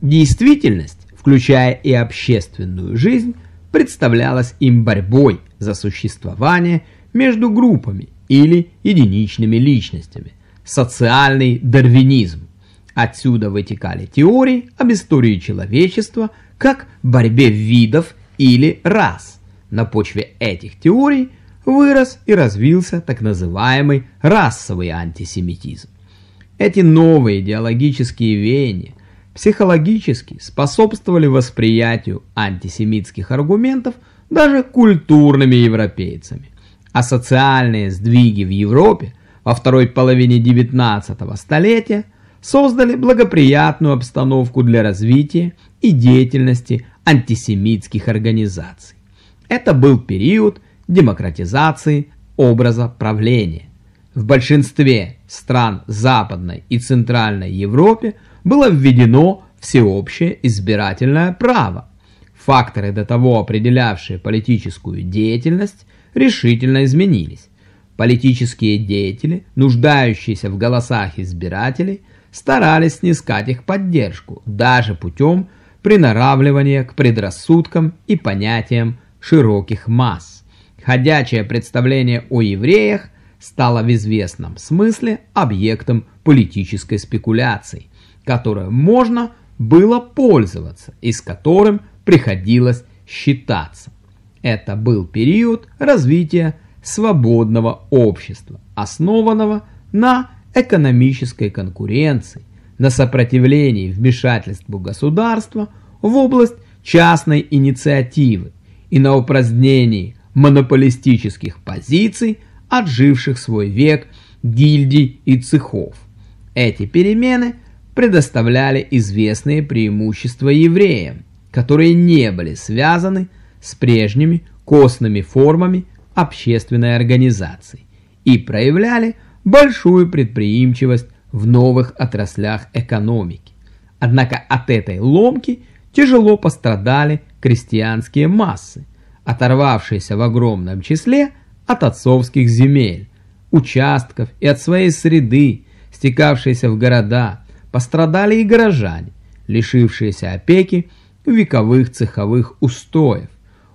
Действительность, включая и общественную жизнь, представлялась им борьбой за существование между группами или единичными личностями, социальный дарвинизм. Отсюда вытекали теории об истории человечества как борьбе видов или рас. На почве этих теорий вырос и развился так называемый расовый антисемитизм. Эти новые идеологические веяния психологически способствовали восприятию антисемитских аргументов даже культурными европейцами, а социальные сдвиги в Европе во второй половине XIX столетия создали благоприятную обстановку для развития и деятельности антисемитских организаций. Это был период демократизации образа правления. В большинстве стран Западной и Центральной Европе было введено всеобщее избирательное право. Факторы, до того определявшие политическую деятельность, решительно изменились. Политические деятели, нуждающиеся в голосах избирателей, старались снискать их поддержку, даже путем приноравливания к предрассудкам и понятиям широких масс. Ходячее представление о евреях стало в известном смысле объектом политической спекуляции, которой можно было пользоваться и с которым приходилось считаться. Это был период развития свободного общества, основанного на экономической конкуренции, на сопротивлении вмешательству государства в область частной инициативы и на упразднении монополистических позиций, отживших свой век гильдий и цехов. Эти перемены предоставляли известные преимущества евреям, которые не были связаны с прежними костными формами общественной организации и проявляли большую предприимчивость в новых отраслях экономики. Однако от этой ломки тяжело пострадали крестьянские массы, оторвавшиеся в огромном числе от отцовских земель, участков и от своей среды, стекавшиеся в города, пострадали и горожане, лишившиеся опеки вековых цеховых устоев,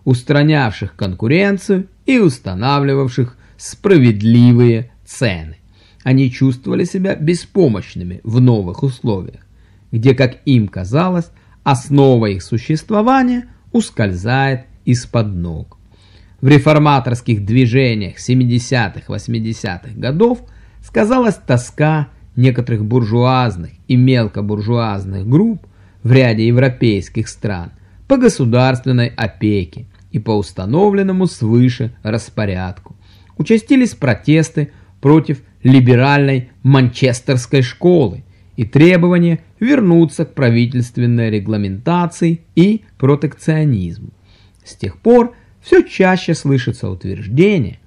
устранявших конкуренцию и устанавливавших справедливые цены. Они чувствовали себя беспомощными в новых условиях, где, как им казалось, основа их существования ускользает из-под ног. В реформаторских движениях 70-80-х годов сказалась тоска некоторых буржуазных и мелкобуржуазных групп в ряде европейских стран по государственной опеке и по установленному свыше распорядку. Участились протесты против либеральной манчестерской школы и требования вернуться к правительственной регламентации и протекционизму. С тех пор все чаще слышится утверждение,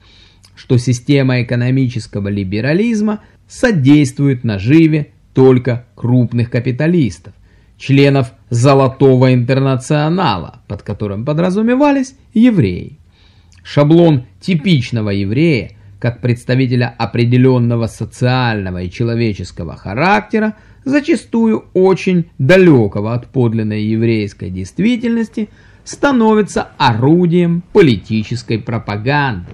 что система экономического либерализма содействует наживе только крупных капиталистов, членов Золотого интернационала, под которым подразумевались евреи. Шаблон типичного еврея как представителя определенного социального и человеческого характера, зачастую очень далекого от подлинной еврейской действительности, становится орудием политической пропаганды.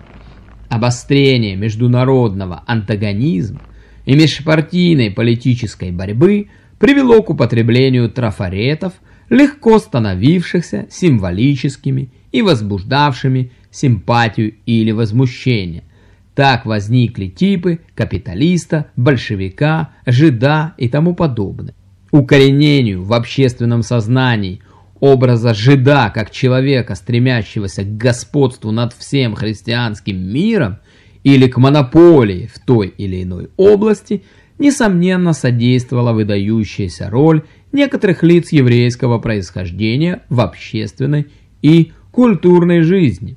Обострение международного антагонизма и межпартийной политической борьбы привело к употреблению трафаретов, легко становившихся символическими и возбуждавшими симпатию или возмущение, так возникли типы капиталиста, большевика, жида и тому подобное. Укоренению в общественном сознании образа жида как человека, стремящегося к господству над всем христианским миром или к монополии в той или иной области, несомненно содействовала выдающаяся роль некоторых лиц еврейского происхождения в общественной и культурной жизни.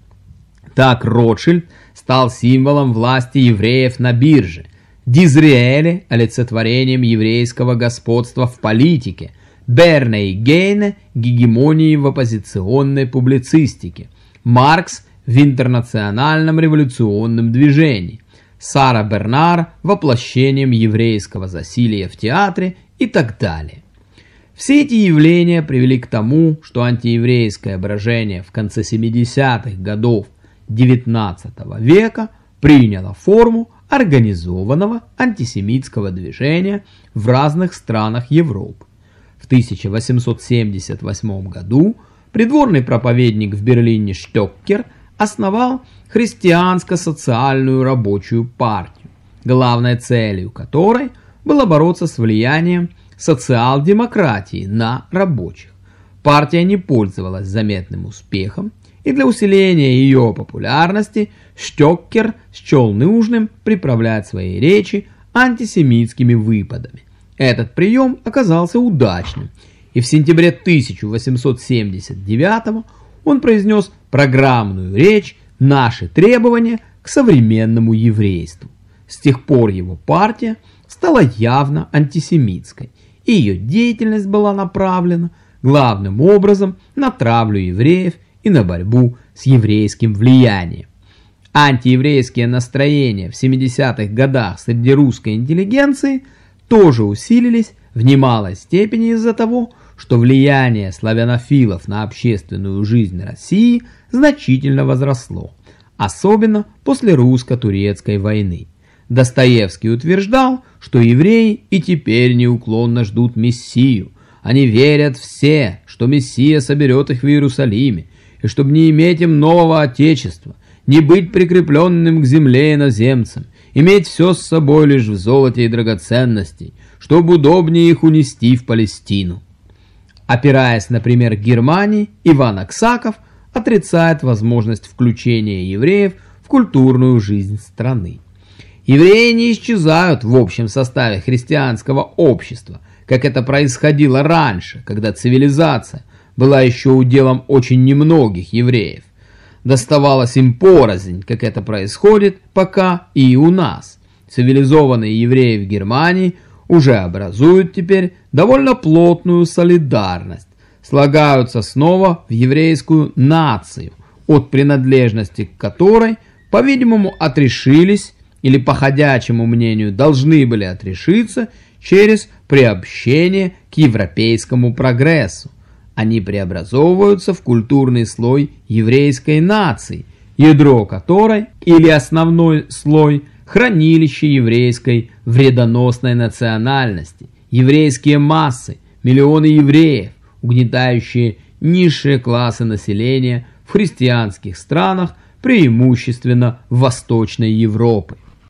Так Ротшильд – стал символом власти евреев на бирже, Дизриэле – олицетворением еврейского господства в политике, Берне и Гейне – гегемонии в оппозиционной публицистике, Маркс – в интернациональном революционном движении, Сара Бернар – воплощением еврейского засилия в театре и так далее. Все эти явления привели к тому, что антиеврейское брожение в конце 70-х годов XIX века приняло форму организованного антисемитского движения в разных странах Европы. В 1878 году придворный проповедник в Берлине Штёккер основал христианско-социальную рабочую партию, главной целью которой было бороться с влиянием социал-демократии на рабочих. Партия не пользовалась заметным успехом, и для усиления ее популярности Штёккер счел нужным приправлять свои речи антисемитскими выпадами. Этот прием оказался удачным, и в сентябре 1879 он произнес программную речь «Наши требования к современному еврейству». С тех пор его партия стала явно антисемитской, и ее деятельность была направлена главным образом на травлю евреев и на борьбу с еврейским влиянием. Антиеврейские настроения в 70-х годах среди русской интеллигенции тоже усилились в немалой степени из-за того, что влияние славянофилов на общественную жизнь России значительно возросло, особенно после русско-турецкой войны. Достоевский утверждал, что евреи и теперь неуклонно ждут Мессию. Они верят все, что Мессия соберет их в Иерусалиме, и чтобы не иметь им нового Отечества, не быть прикрепленным к земле иноземцам, иметь все с собой лишь в золоте и драгоценностей, чтобы удобнее их унести в Палестину. Опираясь, например, к Германии, Иван Аксаков отрицает возможность включения евреев в культурную жизнь страны. Евреи не исчезают в общем составе христианского общества, как это происходило раньше, когда цивилизация была еще уделом очень немногих евреев. Доставалось им порознь, как это происходит пока и у нас. Цивилизованные евреи в Германии уже образуют теперь довольно плотную солидарность, слагаются снова в еврейскую нацию, от принадлежности к которой, по-видимому, отрешились или по ходячему мнению должны были отрешиться через приобщение к европейскому прогрессу. Они преобразовываются в культурный слой еврейской нации, ядро которой или основной слой – хранилище еврейской вредоносной национальности, еврейские массы, миллионы евреев, угнетающие низшие классы населения в христианских странах, преимущественно Восточной Европы.